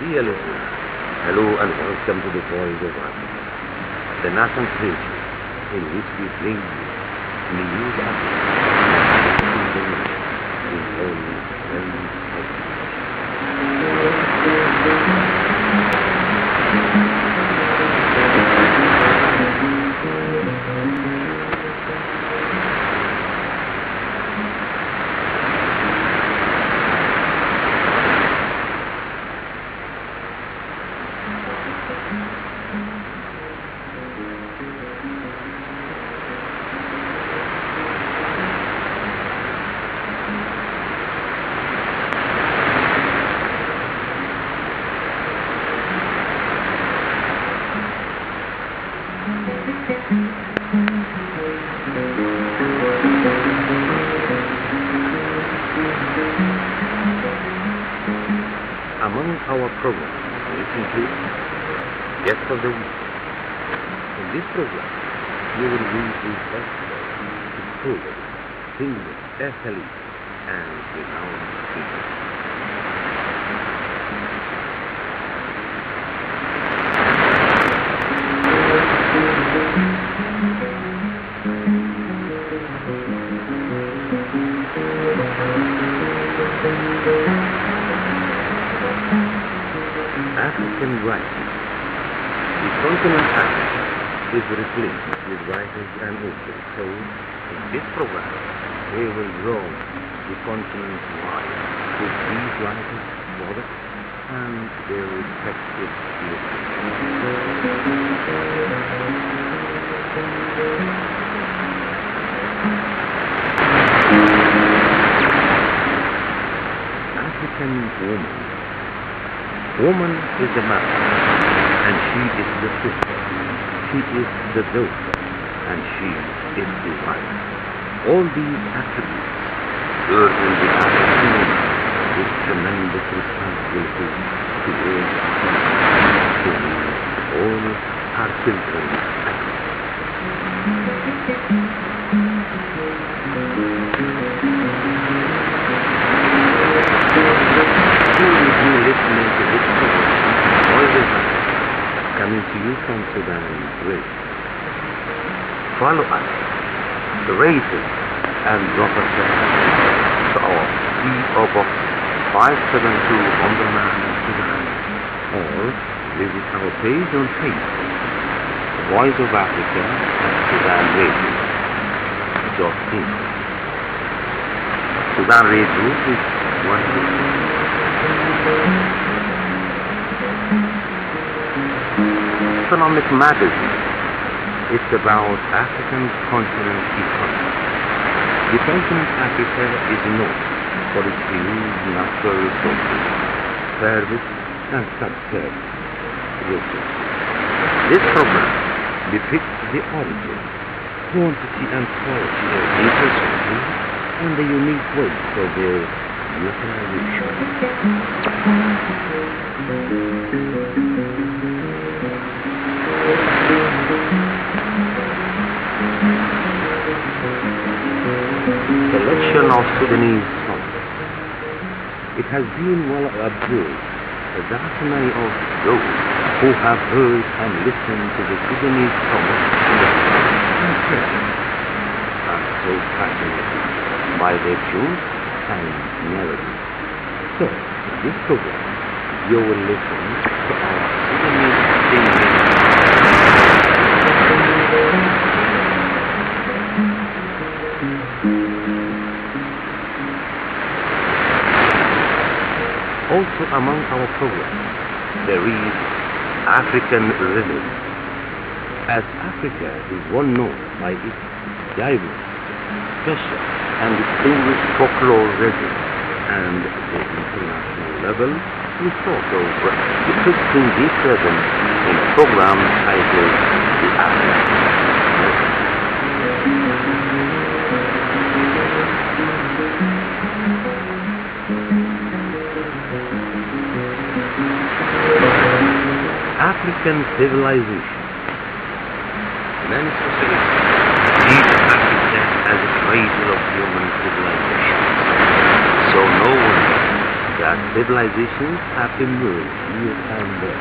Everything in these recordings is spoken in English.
Listeners, hello and welcome to the Voice of Africa, the national radio in which we bring you news of Africa in only 10 Among our programs includes Guest of the Week. In this program, you will meet with experts, scholars, singers, athletes, and renowned speakers. African writing. The continent is replete with writers and authors. So, in this program, we will roam the continent wide with these writers, poets, and their respective African woman Woman is the mother, and she is the sister. She is the daughter, and she is the wife. All these attributes burden the woman with tremendous responsibility towards to all her children coming to you from Sudan Radio. Follow us, the races, and drop us to our P.O. Box 572 Omdurman Sudan, or visit our page on Facebook, Voice of Africa at Sudan Radio. Dot in. Sudan Radio is one Economic Magazine. It's about African continent economy. The continent Africa is known for its huge natural resources, service and sub-service. This program depicts the origin, quantity and quality of these resources and the unique ways of their Selection Sudanese. It has been well observed that many of those who have heard and listened to the Sudanese songs are so fascinated by their tunes and melody. So, in this program, you will listen to our Sudanese Also among our programs, there is African Rhythm. As Africa is well known by its diverse, special, and distinguished folklore rhythm, and the international level, we thought of depicting this rhythm in a program titled The African African civilization. Societies see Africa as a cradle of human civilization. So no wonder where civilizations have emerged here and there.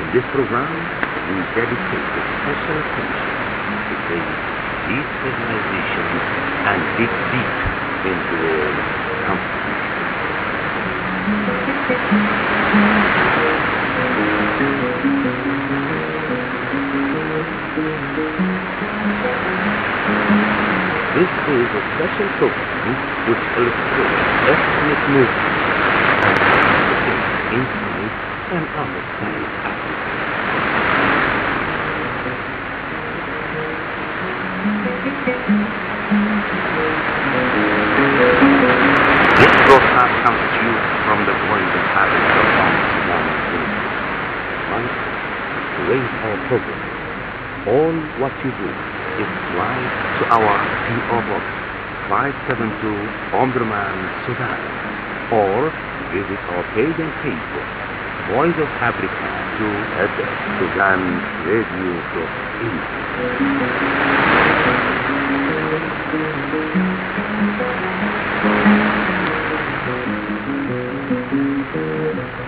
In this program, we dedicate a special attention to these civilizations and dig deep into their constitution. This is a special program which illustrates ethnic movements inside and outside Africa. This Once, to raise our program, all what you do is write to our P.O. Box 572 Omdurman, Sudan, or visit our page on Facebook, Voice of Africa, to at Sudan Radio.in.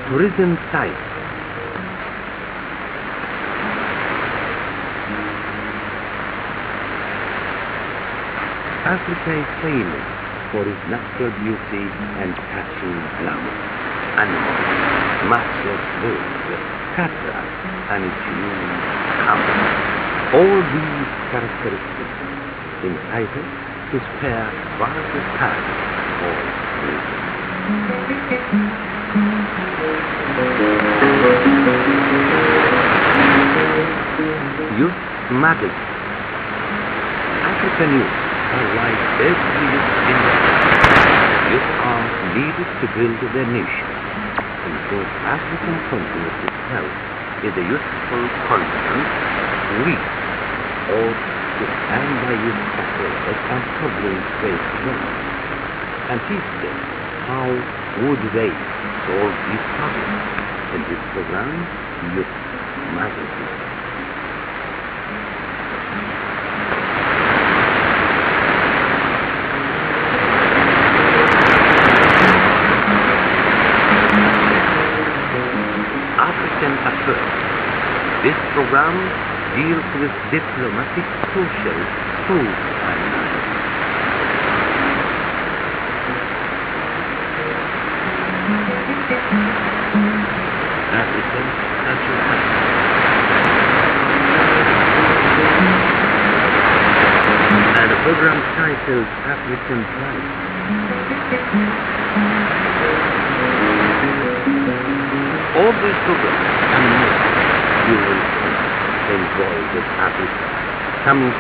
Tourism site. Africa is famous for its natural beauty and catching glamour, animals, matchless birds, cataracts, and its unique company. All these characteristics entitle to spare various time for tourism. Youth Magazine. African youth like every youth in the world. Youth are needed to build their nation. And so African continent itself is a useful continent. We ought to stand by youth affairs and problems faced them and teach them how would they solve these problems in this program, Youth Magazine. Program deals with diplomatic, social, food and. African Cultural and a program titled African Pride. All these programs and more you will enjoy with Africa coming